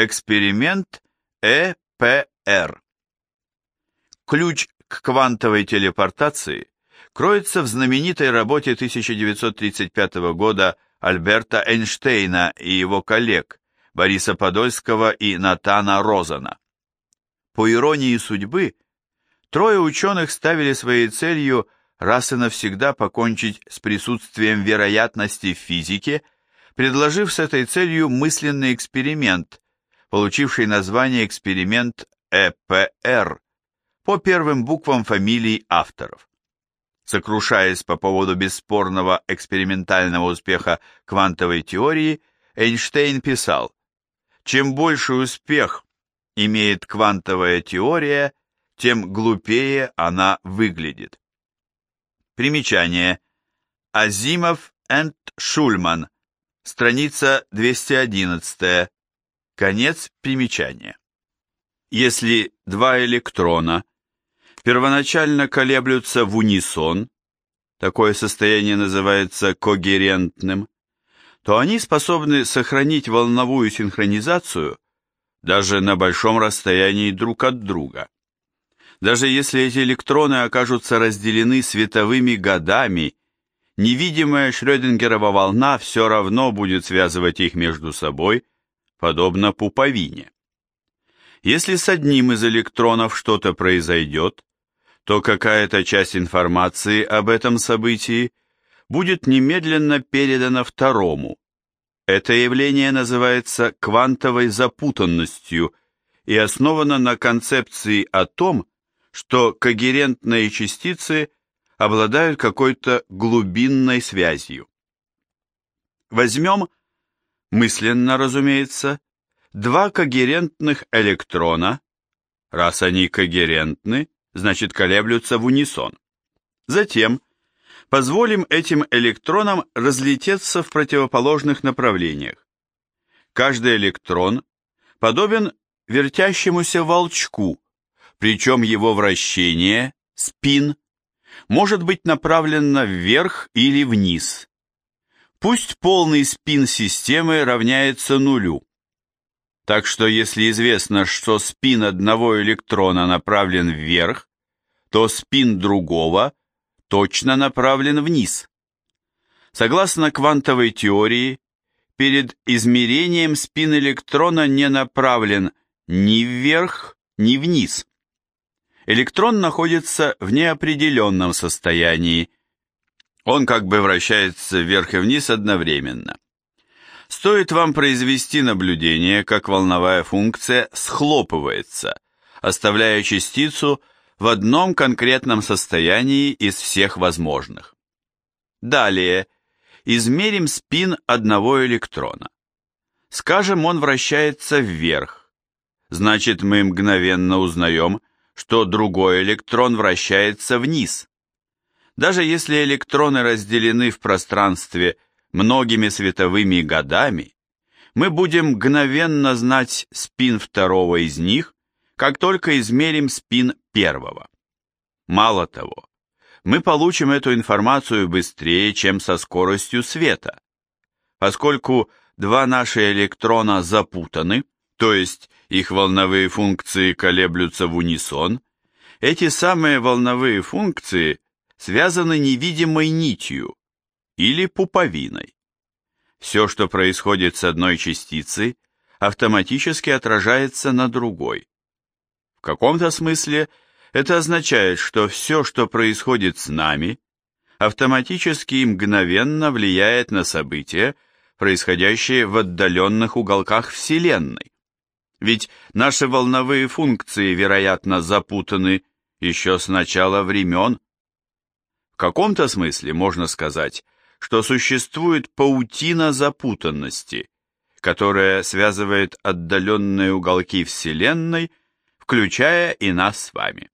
Эксперимент ЭПР. Ключ к квантовой телепортации кроется в знаменитой работе 1935 года Альберта Эйнштейна и его коллег Бориса Подольского и Натана Розана. По иронии судьбы, трое ученых ставили своей целью раз и навсегда покончить с присутствием вероятности в физике, предложив с этой целью мысленный эксперимент, получивший название эксперимент ЭПР по первым буквам фамилий авторов. Сокрушаясь по поводу бесспорного экспериментального успеха квантовой теории, Эйнштейн писал, «Чем больше успех имеет квантовая теория, тем глупее она выглядит». Примечание. Азимов энд Шульман. Страница 211. Конец примечания. Если два электрона первоначально колеблются в унисон, такое состояние называется когерентным, то они способны сохранить волновую синхронизацию даже на большом расстоянии друг от друга. Даже если эти электроны окажутся разделены световыми годами, невидимая Шрёдингерова волна все равно будет связывать их между собой – подобно пуповине. Если с одним из электронов что-то произойдет, то какая-то часть информации об этом событии будет немедленно передана второму. Это явление называется квантовой запутанностью и основано на концепции о том, что когерентные частицы обладают какой-то глубинной связью. Возьмем мысленно, разумеется, два когерентных электрона, раз они когерентны, значит колеблются в унисон. Затем позволим этим электронам разлететься в противоположных направлениях. Каждый электрон подобен вертящемуся волчку, причем его вращение, спин, может быть направлено вверх или вниз. Пусть полный спин системы равняется нулю. Так что если известно, что спин одного электрона направлен вверх, то спин другого точно направлен вниз. Согласно квантовой теории, перед измерением спин электрона не направлен ни вверх, ни вниз. Электрон находится в неопределенном состоянии, он как бы вращается вверх и вниз одновременно. Стоит вам произвести наблюдение, как волновая функция схлопывается, оставляя частицу в одном конкретном состоянии из всех возможных. Далее, измерим спин одного электрона. Скажем, он вращается вверх. Значит, мы мгновенно узнаем, что другой электрон вращается вниз. Даже если электроны разделены в пространстве многими световыми годами, мы будем мгновенно знать спин второго из них, как только измерим спин первого. Мало того, мы получим эту информацию быстрее, чем со скоростью света. Поскольку два наши электрона запутаны, то есть их волновые функции колеблются в унисон, эти самые волновые функции связаны невидимой нитью или пуповиной. Все, что происходит с одной частицей, автоматически отражается на другой. В каком-то смысле это означает, что все, что происходит с нами, автоматически и мгновенно влияет на события, происходящие в отдаленных уголках Вселенной. Ведь наши волновые функции, вероятно, запутаны еще с начала времен, каком-то смысле можно сказать, что существует паутина запутанности, которая связывает отдаленные уголки Вселенной, включая и нас с вами.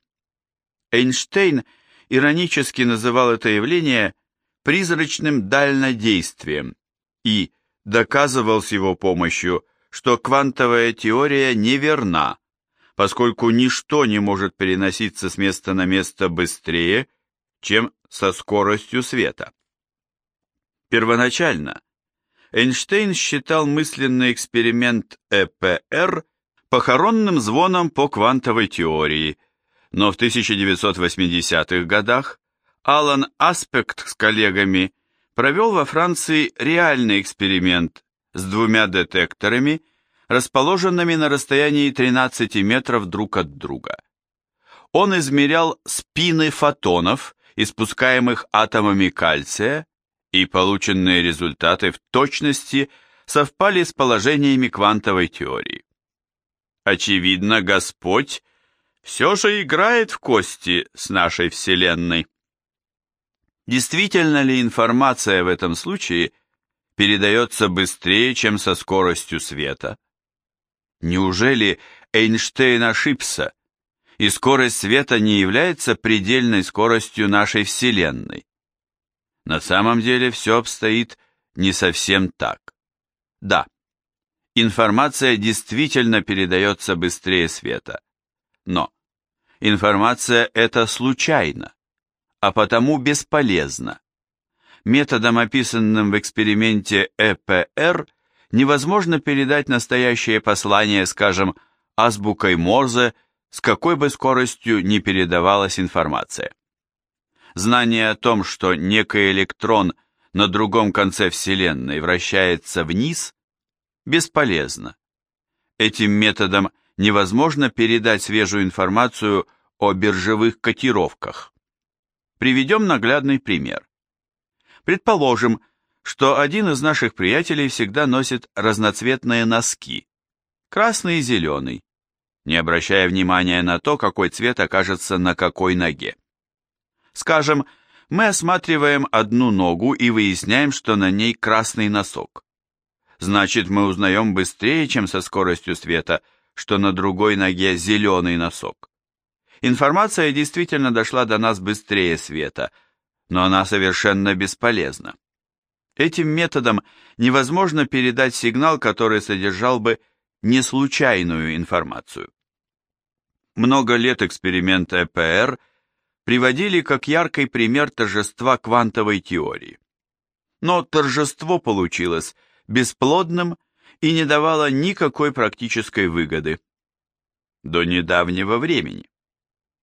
Эйнштейн иронически называл это явление призрачным дальнодействием и доказывал с его помощью, что квантовая теория неверна, поскольку ничто не может переноситься с места на место быстрее, чем со скоростью света. Первоначально Эйнштейн считал мысленный эксперимент ЭПР похоронным звоном по квантовой теории, но в 1980-х годах Алан Аспект с коллегами провел во Франции реальный эксперимент с двумя детекторами, расположенными на расстоянии 13 метров друг от друга. Он измерял спины фотонов, испускаемых атомами кальция, и полученные результаты в точности совпали с положениями квантовой теории. Очевидно, Господь все же играет в кости с нашей Вселенной. Действительно ли информация в этом случае передается быстрее, чем со скоростью света? Неужели Эйнштейн ошибся, и скорость света не является предельной скоростью нашей Вселенной? На самом деле все обстоит не совсем так. Да, информация действительно передается быстрее света, но информация это случайно а потому бесполезно. Методом, описанным в эксперименте ЭПР, невозможно передать настоящее послание, скажем, азбукой Морзе, с какой бы скоростью ни передавалась информация. Знание о том, что некий электрон на другом конце Вселенной вращается вниз, бесполезно. Этим методом невозможно передать свежую информацию о биржевых котировках. Приведем наглядный пример. Предположим, что один из наших приятелей всегда носит разноцветные носки, красный и зеленый, не обращая внимания на то, какой цвет окажется на какой ноге. Скажем, мы осматриваем одну ногу и выясняем, что на ней красный носок. Значит, мы узнаем быстрее, чем со скоростью света, что на другой ноге зеленый носок. Информация действительно дошла до нас быстрее света, но она совершенно бесполезна. Этим методом невозможно передать сигнал, который содержал бы неслучайную информацию. Много лет эксперименты ЭПР приводили как яркий пример торжества квантовой теории. Но торжество получилось бесплодным и не давало никакой практической выгоды. До недавнего времени.